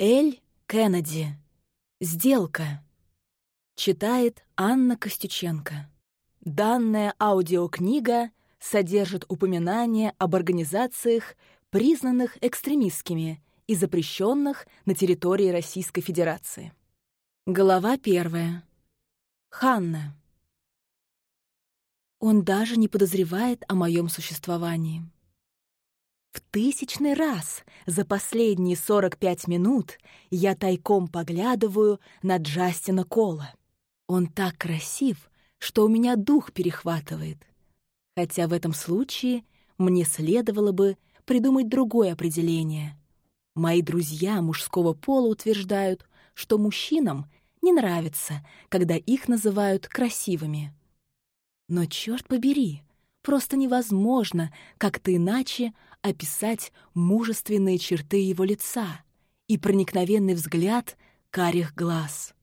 Эль Кеннеди. Сделка. Читает Анна Костюченко. Данная аудиокнига содержит упоминания об организациях, признанных экстремистскими и запрещенных на территории Российской Федерации. Глава первая. Ханна. Он даже не подозревает о моем существовании. В тысячный раз за последние 45 минут я тайком поглядываю на Джастина Кола. Он так красив, что у меня дух перехватывает. Хотя в этом случае мне следовало бы придумать другое определение. Мои друзья мужского пола утверждают, что мужчинам не нравится, когда их называют красивыми. Но черт побери, просто невозможно как-то иначе описать мужественные черты его лица и проникновенный взгляд карих глаз.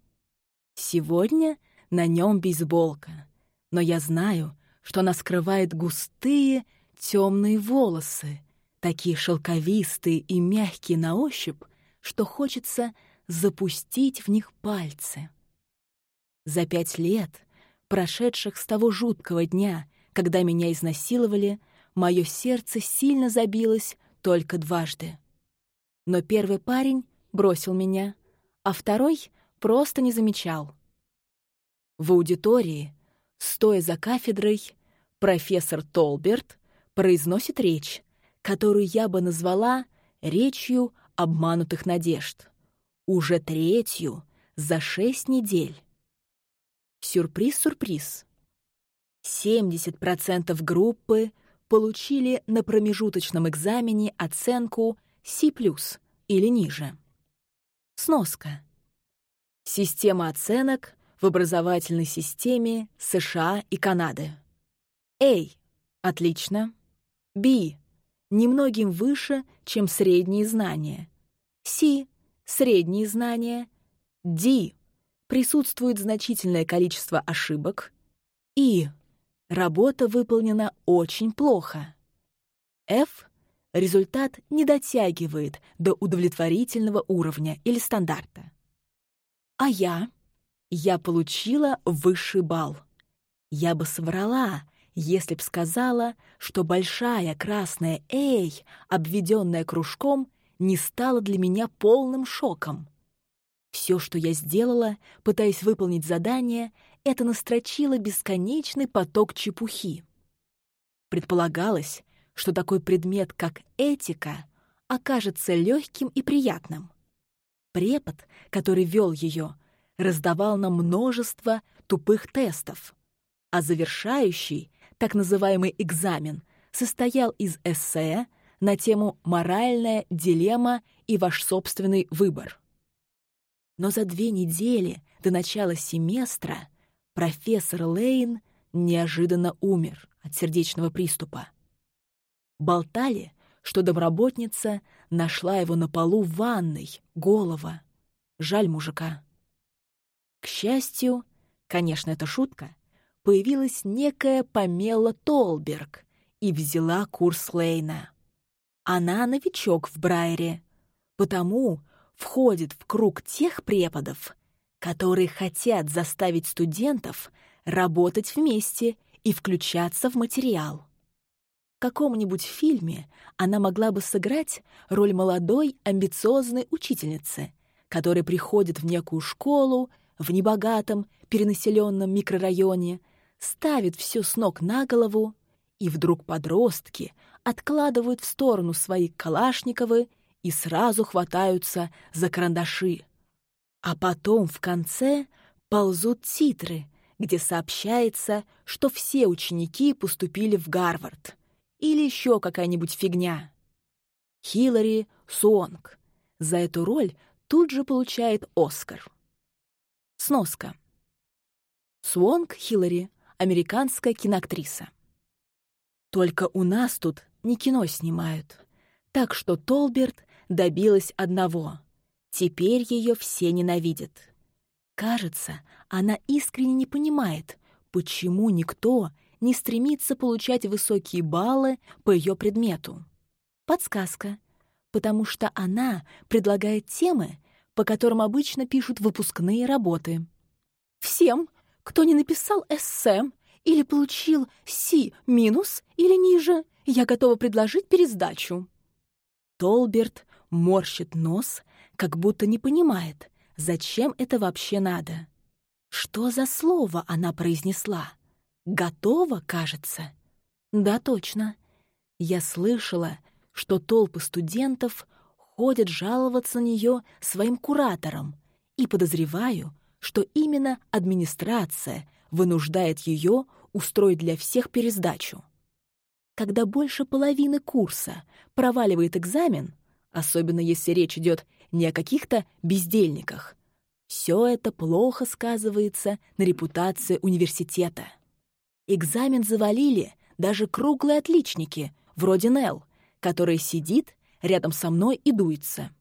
Сегодня на нем бейсболка, но я знаю, что она скрывает густые темные волосы, такие шелковистые и мягкие на ощупь, что хочется запустить в них пальцы. За пять лет, прошедших с того жуткого дня, когда меня изнасиловали, мое сердце сильно забилось только дважды. Но первый парень бросил меня, а второй просто не замечал. В аудитории, стоя за кафедрой, профессор Толберт произносит речь, которую я бы назвала речью обманутых надежд. Уже третью за шесть недель. Сюрприз-сюрприз. 70% группы получили на промежуточном экзамене оценку C+, или ниже. Сноска. Система оценок в образовательной системе США и Канады. A — отлично. B — немногим выше, чем средние знания. C — средние знания. D — присутствует значительное количество ошибок. E — Работа выполнена очень плохо. F — результат не дотягивает до удовлетворительного уровня или стандарта. А я? Я получила высший балл. Я бы соврала, если б сказала, что большая красная «Эй», обведенная кружком, не стала для меня полным шоком. Все, что я сделала, пытаясь выполнить задание, это настрочило бесконечный поток чепухи. Предполагалось, что такой предмет, как этика, окажется легким и приятным. Препод, который вел ее, раздавал нам множество тупых тестов, а завершающий, так называемый экзамен, состоял из эссе на тему «Моральная дилемма и ваш собственный выбор». Но за две недели до начала семестра профессор Лейн неожиданно умер от сердечного приступа. Болтали, что домработница нашла его на полу в ванной, голова. Жаль мужика. К счастью, конечно, это шутка, появилась некая Памела Толберг и взяла курс Лейна. Она новичок в Брайере, потому входит в круг тех преподов, которые хотят заставить студентов работать вместе и включаться в материал. В каком-нибудь фильме она могла бы сыграть роль молодой амбициозной учительницы, которая приходит в некую школу в небогатом перенаселенном микрорайоне, ставит все с ног на голову, и вдруг подростки откладывают в сторону свои калашниковы и сразу хватаются за карандаши. А потом в конце ползут титры, где сообщается, что все ученики поступили в Гарвард. Или еще какая-нибудь фигня. Хиллари Суонг за эту роль тут же получает Оскар. Сноска. Суонг Хиллари — американская киноактриса. Только у нас тут не кино снимают. Так что Толберт добилась одного. Теперь ее все ненавидят. Кажется, она искренне не понимает, почему никто не стремится получать высокие баллы по ее предмету. Подсказка. потому что она предлагает темы, по которым обычно пишут выпускные работы. Всем, кто не написал эссе или получил минус или ниже, я готова предложить пересдачу. Толберт морщит нос, как будто не понимает, зачем это вообще надо. Что за слово она произнесла? «Готово», кажется. Да, точно. Я слышала, что толпы студентов ходят жаловаться на нее своим кураторам, и подозреваю, что именно администрация вынуждает ее устроить для всех пересдачу. Когда больше половины курса проваливает экзамен, особенно если речь идет не о каких-то бездельниках, все это плохо сказывается на репутации университета. Экзамен завалили даже круглые отличники, вроде Нелл, который сидит рядом со мной и дуется.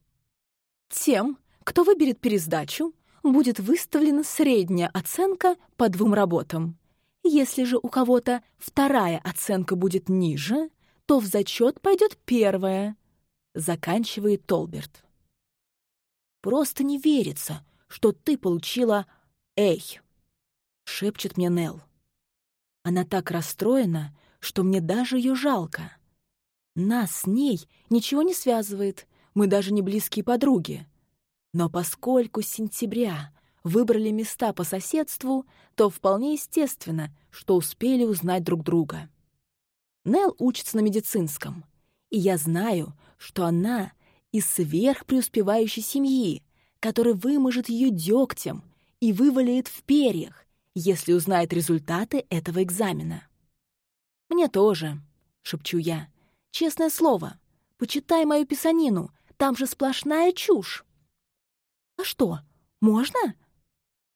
Тем, кто выберет пересдачу, будет выставлена средняя оценка по двум работам. Если же у кого-то вторая оценка будет ниже, то в зачет пойдет первая, заканчивает Толберт. Просто не верится, что ты получила «Эй!» — шепчет мне Нелл. Она так расстроена, что мне даже ее жалко. Нас с ней ничего не связывает, мы даже не близкие подруги. Но поскольку с сентября выбрали места по соседству, то вполне естественно, что успели узнать друг друга. Нел учится на медицинском, и я знаю, что она из сверхпреуспевающей семьи, который выможет ее дегтем и вывалит в перьях, если узнает результаты этого экзамена. «Мне тоже», — шепчу я, Честное слово, почитай мою писанину, там же сплошная чушь. А что, можно?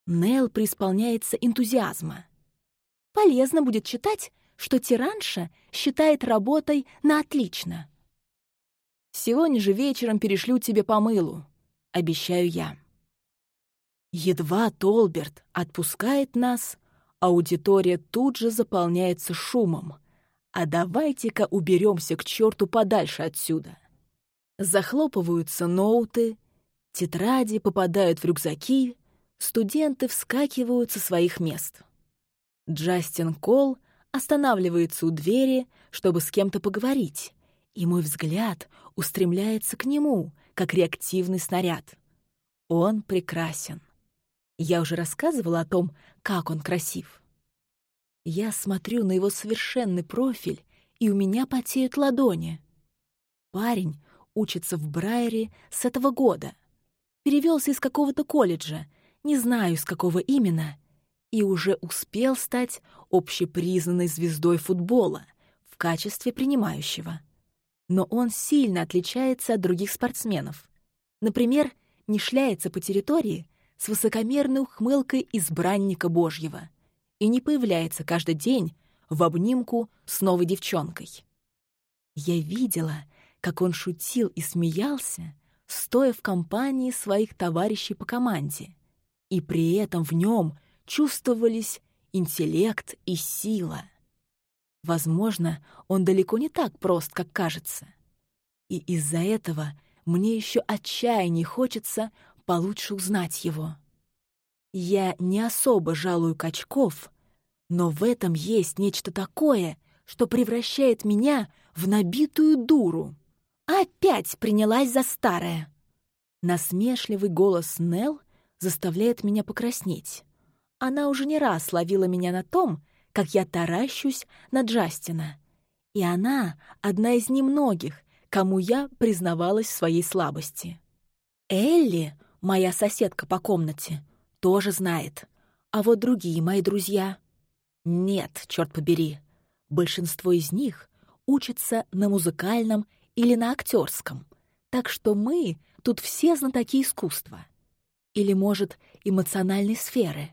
Нел преисполняется энтузиазма. Полезно будет читать, что тиранша считает работой на отлично. Сегодня же вечером перешлю тебе по мылу, обещаю я. Едва Толберт отпускает нас, аудитория тут же заполняется шумом — а давайте-ка уберемся к черту подальше отсюда. Захлопываются ноуты, тетради попадают в рюкзаки, студенты вскакивают со своих мест. Джастин Кол останавливается у двери, чтобы с кем-то поговорить, и мой взгляд устремляется к нему, как реактивный снаряд. Он прекрасен. Я уже рассказывала о том, как он красив. Я смотрю на его совершенный профиль, и у меня потеют ладони. Парень учится в Брайере с этого года. Перевелся из какого-то колледжа, не знаю, с какого именно, и уже успел стать общепризнанной звездой футбола в качестве принимающего. Но он сильно отличается от других спортсменов. Например, не шляется по территории с высокомерной ухмылкой избранника Божьего — и не появляется каждый день в обнимку с новой девчонкой. Я видела, как он шутил и смеялся, стоя в компании своих товарищей по команде, и при этом в нем чувствовались интеллект и сила. Возможно, он далеко не так прост, как кажется. И из-за этого мне еще отчаяннее хочется получше узнать его. Я не особо жалую качков, но в этом есть нечто такое, что превращает меня в набитую дуру. Опять принялась за старое. Насмешливый голос Нел заставляет меня покраснеть. Она уже не раз ловила меня на том, как я таращусь на Джастина. И она одна из немногих, кому я признавалась в своей слабости. Элли, моя соседка по комнате, тоже знает. А вот другие мои друзья... Нет, черт побери. Большинство из них учатся на музыкальном или на актерском. Так что мы тут все знатоки искусства. Или, может, эмоциональной сферы.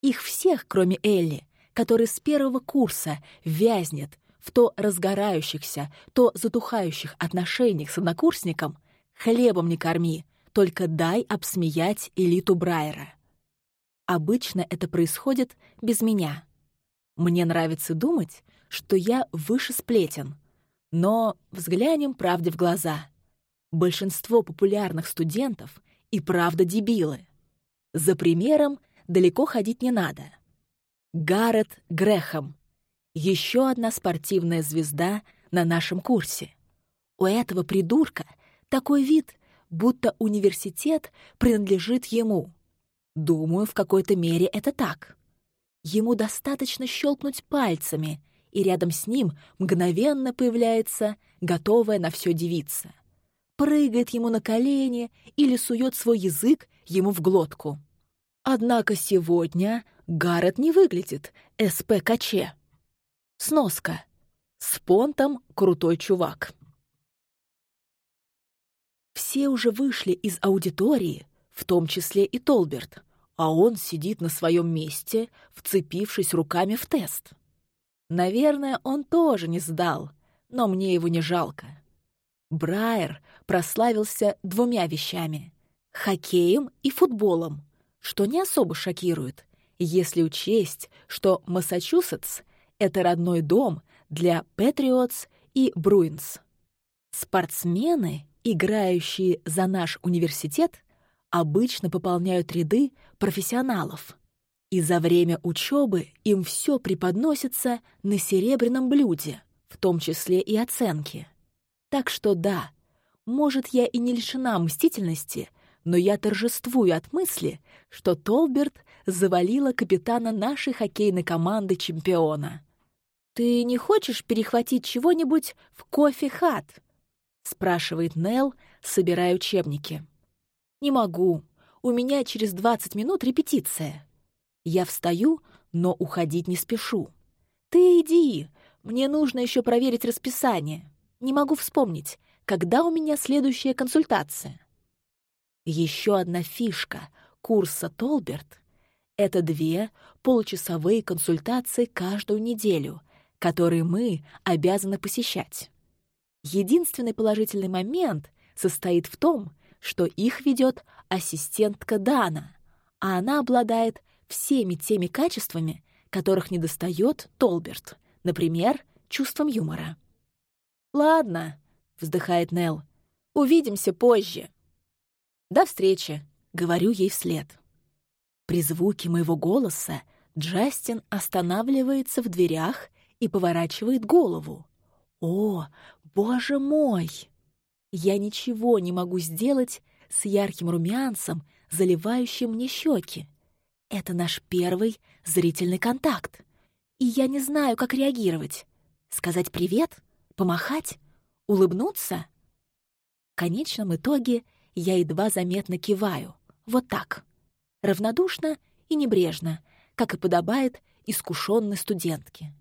Их всех, кроме Элли, который с первого курса вязнет в то разгорающихся, то затухающих отношениях с однокурсником, хлебом не корми, только дай обсмеять элиту Брайера. Обычно это происходит без меня. Мне нравится думать, что я выше сплетен, но взглянем правде в глаза. большинство популярных студентов и правда дебилы. За примером далеко ходить не надо. Гаррет Грэхэм. Еще одна спортивная звезда на нашем курсе. У этого придурка такой вид, будто университет принадлежит ему. Думаю, в какой-то мере это так. Ему достаточно щелкнуть пальцами, и рядом с ним мгновенно появляется готовая на все девица. Прыгает ему на колени или сует свой язык ему в глотку. Однако сегодня Гаррет не выглядит СП-каче. Сноска. С понтом крутой чувак. Все уже вышли из аудитории, в том числе и Толберт, а он сидит на своем месте, вцепившись руками в тест. Наверное, он тоже не сдал, но мне его не жалко. Брайер прославился двумя вещами — хоккеем и футболом, что не особо шокирует, если учесть, что Массачусетс — это родной дом для Патриотс и Бруинс. Спортсмены, играющие за наш университет, обычно пополняют ряды профессионалов. И за время учебы им все преподносится на серебряном блюде, в том числе и оценки. Так что да, может, я и не лишена мстительности, но я торжествую от мысли, что Толберт завалила капитана нашей хоккейной команды чемпиона. «Ты не хочешь перехватить чего-нибудь в кофе-хат?» — спрашивает Нелл, собирая учебники. «Не могу. У меня через двадцать минут репетиция». Я встаю, но уходить не спешу. «Ты иди. Мне нужно еще проверить расписание. Не могу вспомнить, когда у меня следующая консультация». Еще одна фишка курса Толберт — это две получасовые консультации каждую неделю, которые мы обязаны посещать. Единственный положительный момент состоит в том, что их ведет ассистентка Дана, а она обладает всеми теми качествами, которых недостает Толберт, например, чувством юмора. «Ладно», — вздыхает Нелл, — «увидимся позже». «До встречи», — говорю ей вслед. При звуке моего голоса Джастин останавливается в дверях и поворачивает голову. «О, боже мой!» Я ничего не могу сделать с ярким румянцем, заливающим мне щеки. Это наш первый зрительный контакт. И я не знаю, как реагировать. Сказать привет? Помахать? Улыбнуться? В конечном итоге я едва заметно киваю. Вот так. Равнодушно и небрежно, как и подобает искушенной студентке.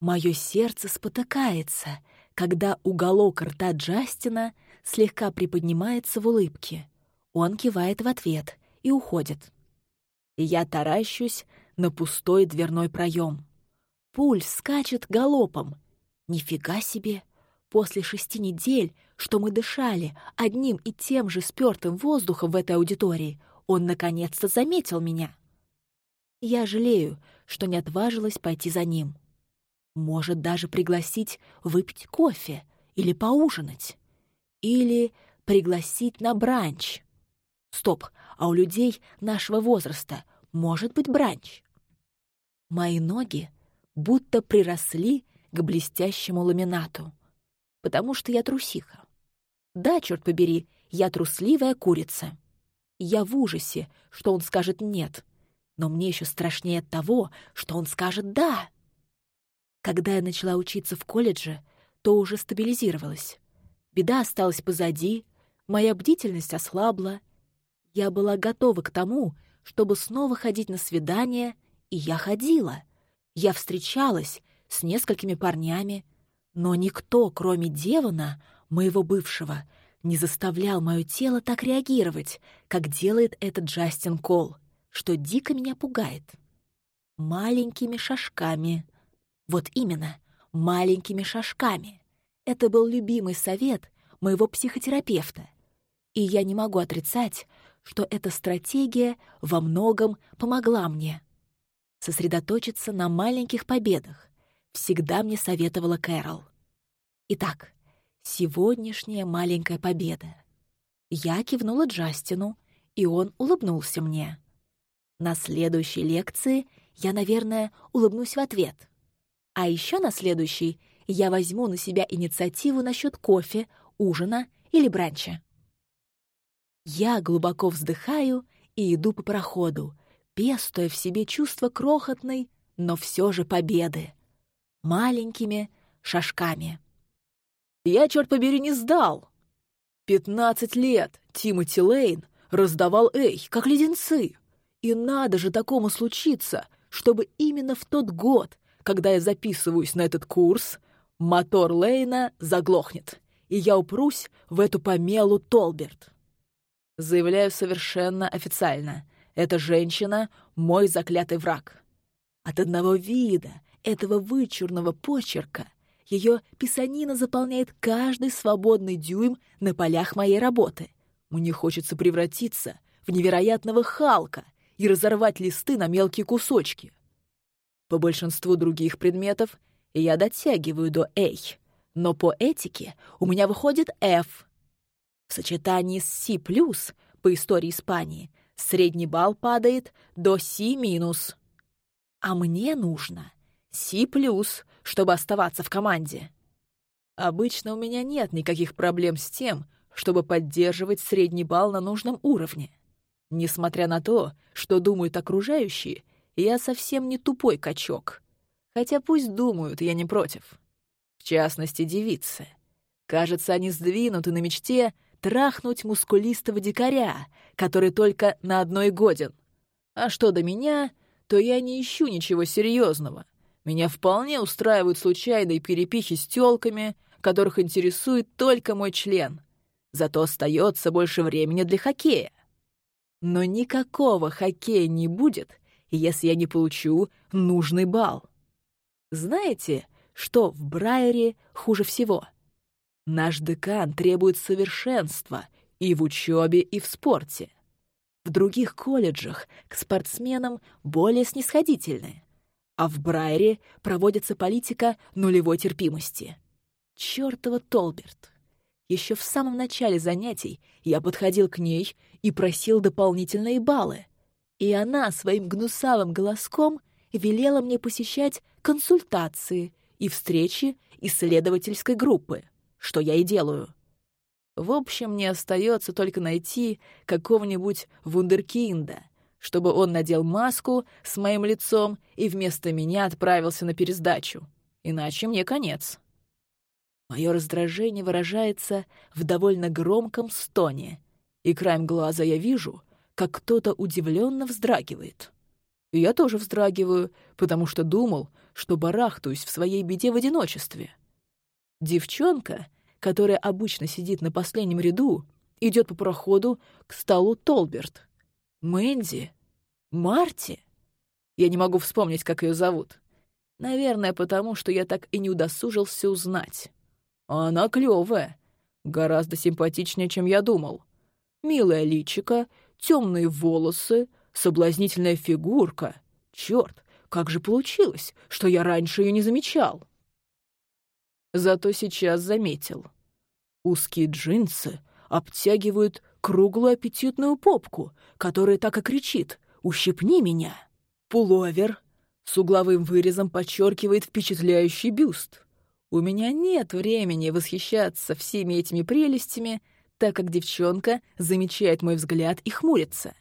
Мое сердце спотыкается, когда уголок рта Джастина слегка приподнимается в улыбке. Он кивает в ответ и уходит. Я таращусь на пустой дверной проем. Пульс скачет галопом. Нифига себе! После шести недель, что мы дышали одним и тем же спёртым воздухом в этой аудитории, он наконец-то заметил меня. Я жалею, что не отважилась пойти за ним. Может даже пригласить выпить кофе или поужинать. Или пригласить на бранч. Стоп, а у людей нашего возраста может быть бранч? Мои ноги будто приросли к блестящему ламинату, потому что я трусиха. Да, черт побери, я трусливая курица. Я в ужасе, что он скажет «нет», но мне еще страшнее от того, что он скажет «да». Когда я начала учиться в колледже, то уже стабилизировалась. Беда осталась позади, моя бдительность ослабла. Я была готова к тому, чтобы снова ходить на свидания, и я ходила. Я встречалась с несколькими парнями, но никто, кроме Девана, моего бывшего, не заставлял мое тело так реагировать, как делает этот Джастин Кол, что дико меня пугает. Маленькими шажками — вот именно, маленькими шажками. Это был любимый совет моего психотерапевта. И я не могу отрицать, что эта стратегия во многом помогла мне. Сосредоточиться на маленьких победах всегда мне советовала Кэрол. Итак, сегодняшняя маленькая победа. Я кивнула Джастину, и он улыбнулся мне. На следующей лекции я, наверное, улыбнусь в ответ. А еще на следующей я возьму на себя инициативу насчет кофе, ужина или бранча. Я глубоко вздыхаю и иду по проходу, пестуя в себе чувство крохотной, но все же победы. Маленькими шажками. Я, черт побери, не сдал. Пятнадцать лет Тимоти Лейн раздавал эй, как леденцы. И надо же такому случиться, чтобы именно в тот год, когда я записываюсь на этот курс, мотор Лейна заглохнет, и я упрусь в эту помелу Толберт. Заявляю совершенно официально. Эта женщина — мой заклятый враг. От одного вида этого вычурного почерка ее писанина заполняет каждый свободный дюйм на полях моей работы. Мне хочется превратиться в невероятного Халка и разорвать листы на мелкие кусочки. По большинству других предметов я дотягиваю до «A», но по этике у меня выходит «F», в сочетании с C+, по истории Испании, средний балл падает до C-. А мне нужно C+, чтобы оставаться в команде. Обычно у меня нет никаких проблем с тем, чтобы поддерживать средний балл на нужном уровне. Несмотря на то, что думают окружающие, я совсем не тупой качок. Хотя пусть думают, я не против. В частности, девицы. Кажется, они сдвинуты на мечте трахнуть мускулистого дикаря, который только на одной годен. А что до меня, то я не ищу ничего серьезного. Меня вполне устраивают случайные перепихи с тёлками, которых интересует только мой член. Зато остается больше времени для хоккея. Но никакого хоккея не будет, если я не получу нужный балл. Знаете, что в Брайере хуже всего — Наш декан требует совершенства и в учебе, и в спорте. В других колледжах к спортсменам более снисходительны, а в Брайере проводится политика нулевой терпимости. Чёртова Толберт! Еще в самом начале занятий я подходил к ней и просил дополнительные баллы, и она своим гнусавым голоском велела мне посещать консультации и встречи исследовательской группы что я и делаю. В общем, мне остается только найти какого-нибудь вундеркинда, чтобы он надел маску с моим лицом и вместо меня отправился на пересдачу. Иначе мне конец. Мое раздражение выражается в довольно громком стоне, и краем глаза я вижу, как кто-то удивленно вздрагивает. И я тоже вздрагиваю, потому что думал, что барахтаюсь в своей беде в одиночестве. Девчонка, которая обычно сидит на последнем ряду, идет по проходу к столу Толберт. Мэнди? Марти? Я не могу вспомнить, как ее зовут. Наверное, потому что я так и не удосужился узнать. Она клевая, гораздо симпатичнее, чем я думал. Милая личика, темные волосы, соблазнительная фигурка. Черт, как же получилось, что я раньше ее не замечал? Зато сейчас заметил. Узкие джинсы обтягивают круглую аппетитную попку, которая так и кричит «Ущипни меня!». Пуловер с угловым вырезом подчеркивает впечатляющий бюст. У меня нет времени восхищаться всеми этими прелестями, так как девчонка замечает мой взгляд и хмурится.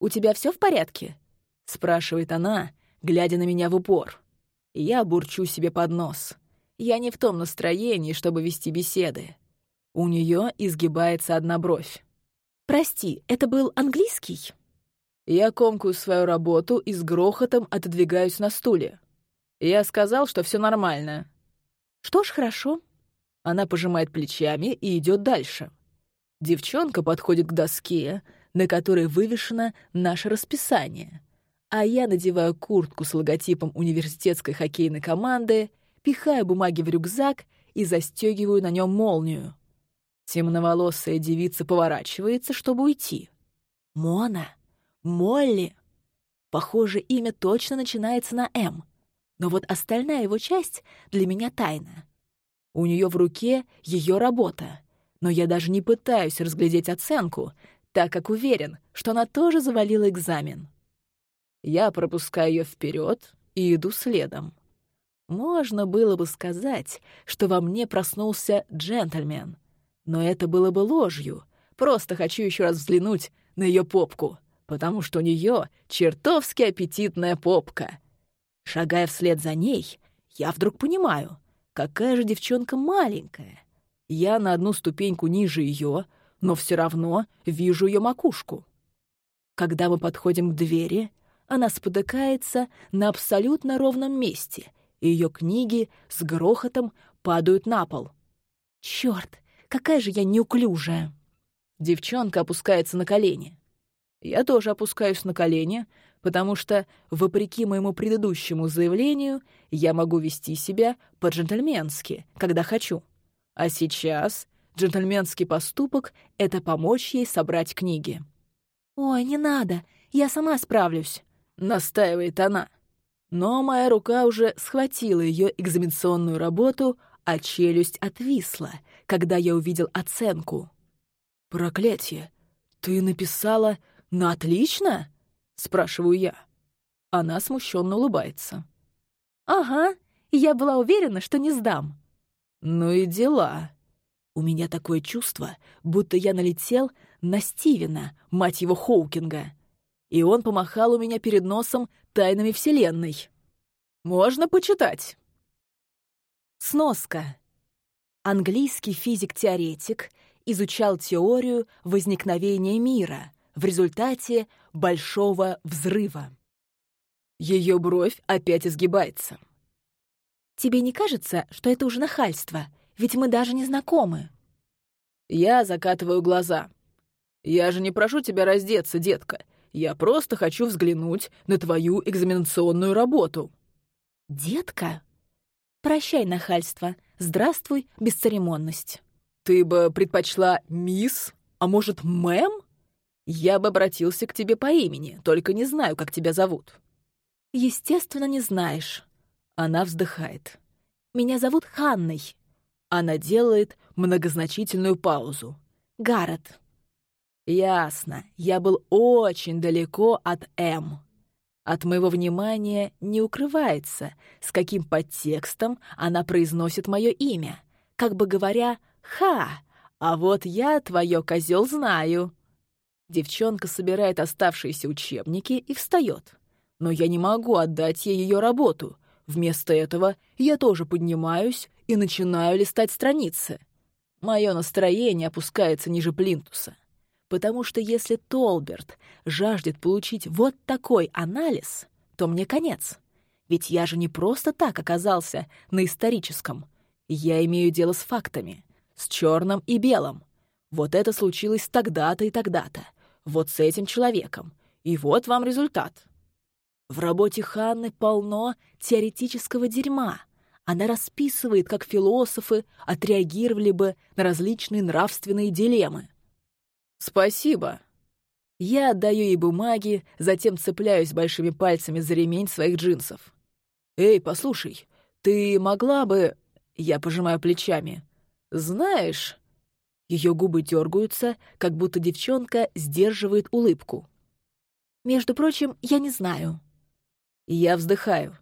«У тебя все в порядке?» — спрашивает она, глядя на меня в упор. Я бурчу себе под нос. Я не в том настроении, чтобы вести беседы. У нее изгибается одна бровь. «Прости, это был английский?» Я комкую свою работу и с грохотом отодвигаюсь на стуле. Я сказал, что все нормально. «Что ж, хорошо». Она пожимает плечами и идет дальше. Девчонка подходит к доске, на которой вывешено наше расписание, а я надеваю куртку с логотипом университетской хоккейной команды пихаю бумаги в рюкзак и застегиваю на нем молнию. Темноволосая девица поворачивается, чтобы уйти. Мона? Молли? Похоже, имя точно начинается на «М». Но вот остальная его часть для меня тайна. У нее в руке ее работа, но я даже не пытаюсь разглядеть оценку, так как уверен, что она тоже завалила экзамен. Я пропускаю ее вперед и иду следом. Можно было бы сказать, что во мне проснулся джентльмен, но это было бы ложью. Просто хочу еще раз взглянуть на ее попку, потому что у нее чертовски аппетитная попка. Шагая вслед за ней, я вдруг понимаю, какая же девчонка маленькая. Я на одну ступеньку ниже ее, но все равно вижу ее макушку. Когда мы подходим к двери, она спотыкается на абсолютно ровном месте, и ее книги с грохотом падают на пол. Черт, какая же я неуклюжая! Девчонка опускается на колени. Я тоже опускаюсь на колени, потому что, вопреки моему предыдущему заявлению, я могу вести себя по-джентльменски, когда хочу. А сейчас джентльменский поступок — это помочь ей собрать книги. «Ой, не надо, я сама справлюсь», — настаивает она. Но моя рука уже схватила ее экзаменационную работу, а челюсть отвисла, когда я увидел оценку. «Проклятие! Ты написала на отлично?» — спрашиваю я. Она смущенно улыбается. «Ага, я была уверена, что не сдам». «Ну и дела. У меня такое чувство, будто я налетел на Стивена, мать его Хоукинга, и он помахал у меня перед носом тайнами Вселенной. Можно почитать». Сноска. Английский физик-теоретик изучал теорию возникновения мира в результате Большого взрыва. Ее бровь опять изгибается. «Тебе не кажется, что это уже нахальство? Ведь мы даже не знакомы». Я закатываю глаза. «Я же не прошу тебя раздеться, детка. Я просто хочу взглянуть на твою экзаменационную работу». «Детка?» «Прощай, нахальство. Здравствуй, бесцеремонность». «Ты бы предпочла мисс, а может, мэм?» «Я бы обратился к тебе по имени, только не знаю, как тебя зовут». «Естественно, не знаешь». Она вздыхает. «Меня зовут Ханной». Она делает многозначительную паузу. «Гаррет». «Ясно. Я был очень далеко от М. От моего внимания не укрывается, с каким подтекстом она произносит мое имя, как бы говоря «Ха! А вот я твое козел знаю!» Девчонка собирает оставшиеся учебники и встает. Но я не могу отдать ей ее работу. Вместо этого я тоже поднимаюсь и начинаю листать страницы. Мое настроение опускается ниже плинтуса. Потому что если Толберт жаждет получить вот такой анализ, то мне конец. Ведь я же не просто так оказался на историческом. Я имею дело с фактами, с черным и белым. Вот это случилось тогда-то и тогда-то. Вот с этим человеком. И вот вам результат. В работе Ханны полно теоретического дерьма. Она расписывает, как философы отреагировали бы на различные нравственные дилеммы. «Спасибо». Я отдаю ей бумаги, затем цепляюсь большими пальцами за ремень своих джинсов. «Эй, послушай, ты могла бы...» Я пожимаю плечами. «Знаешь...» Ее губы дергаются, как будто девчонка сдерживает улыбку. «Между прочим, я не знаю». Я вздыхаю.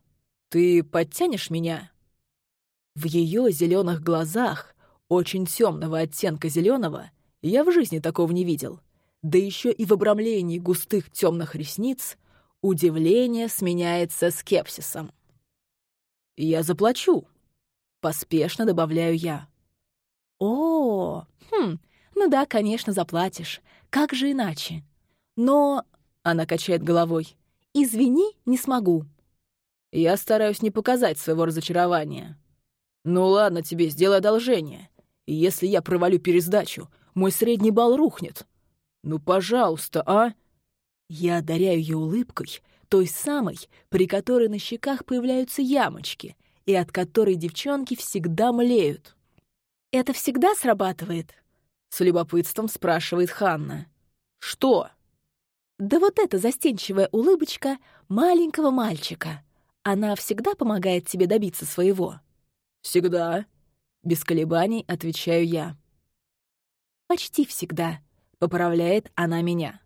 «Ты подтянешь меня?» В ее зеленых глазах, очень темного оттенка зеленого, я в жизни такого не видел. Да еще и в обрамлении густых темных ресниц удивление сменяется скепсисом. «Я заплачу», — поспешно добавляю я. «О, хм, ну да, конечно, заплатишь. Как же иначе? Но...» — она качает головой. «Извини, не смогу». Я стараюсь не показать своего разочарования. «Ну ладно тебе, сделай одолжение. Если я провалю пересдачу, мой средний балл рухнет. Ну, пожалуйста, а?» Я одаряю ее улыбкой, той самой, при которой на щеках появляются ямочки, и от которой девчонки всегда млеют. «Это всегда срабатывает?» — с любопытством спрашивает Ханна. «Что?» «Да вот эта застенчивая улыбочка маленького мальчика. Она всегда помогает тебе добиться своего?» «Всегда. Без колебаний отвечаю я. «Почти всегда», — поправляет она меня.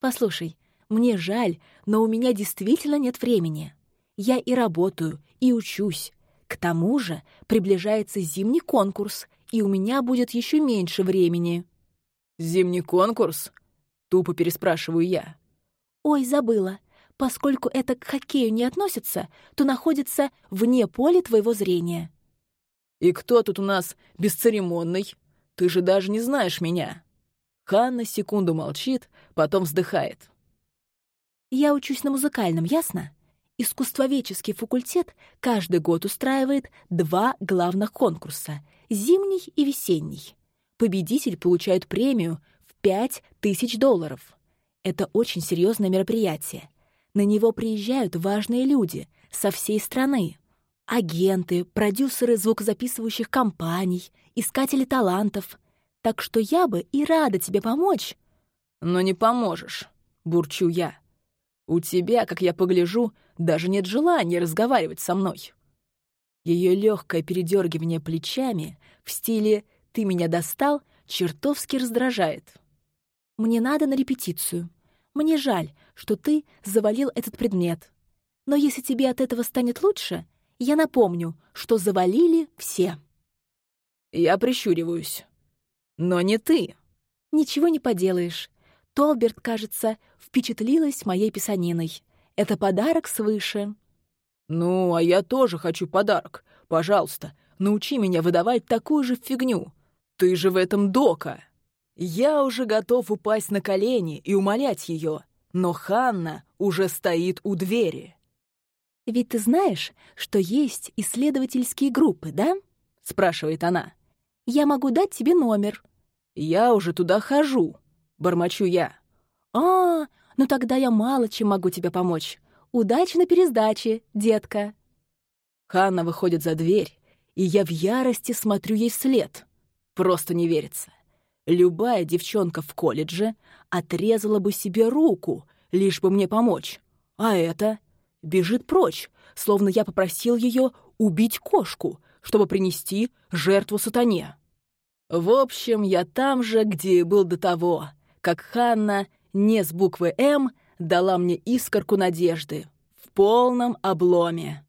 «Послушай, мне жаль, но у меня действительно нет времени. Я и работаю, и учусь. К тому же приближается зимний конкурс, и у меня будет еще меньше времени». «Зимний конкурс?» — тупо переспрашиваю я. «Ой, забыла. Поскольку это к хоккею не относится, то находится вне поля твоего зрения». «И кто тут у нас бесцеремонный? Ты же даже не знаешь меня». Ханна секунду молчит, потом вздыхает. «Я учусь на музыкальном, ясно? Искусствоведческий факультет каждый год устраивает два главных конкурса — зимний и весенний. Победитель получает премию в пять тысяч долларов. Это очень серьезное мероприятие. На него приезжают важные люди со всей страны. Агенты, продюсеры звукозаписывающих компаний, искатели талантов. Так что я бы и рада тебе помочь. Но не поможешь, бурчу я. У тебя, как я погляжу, даже нет желания разговаривать со мной. Ее легкое передергивание плечами в стиле «ты меня достал» чертовски раздражает. Мне надо на репетицию. Мне жаль, что ты завалил этот предмет. Но если тебе от этого станет лучше, я напомню, что завалили все. Я прищуриваюсь. Но не ты. Ничего не поделаешь. Толберт, кажется, впечатлилась моей писаниной. Это подарок свыше. Ну, а я тоже хочу подарок. Пожалуйста, научи меня выдавать такую же фигню. Ты же в этом дока. Я уже готов упасть на колени и умолять ее, но Ханна уже стоит у двери. «Ведь ты знаешь, что есть исследовательские группы, да?» — спрашивает она. «Я могу дать тебе номер». «Я уже туда хожу», Бормочу я. «А, ну тогда я мало чем могу тебе помочь. Удачи на пересдаче, детка!» Ханна выходит за дверь, и я в ярости смотрю ей вслед. Просто не верится. Любая девчонка в колледже отрезала бы себе руку, лишь бы мне помочь. А это бежит прочь, словно я попросил ее убить кошку, чтобы принести жертву сатане. В общем, я там же, где был до того, как Ханна не с буквы «М» дала мне искорку надежды в полном обломе.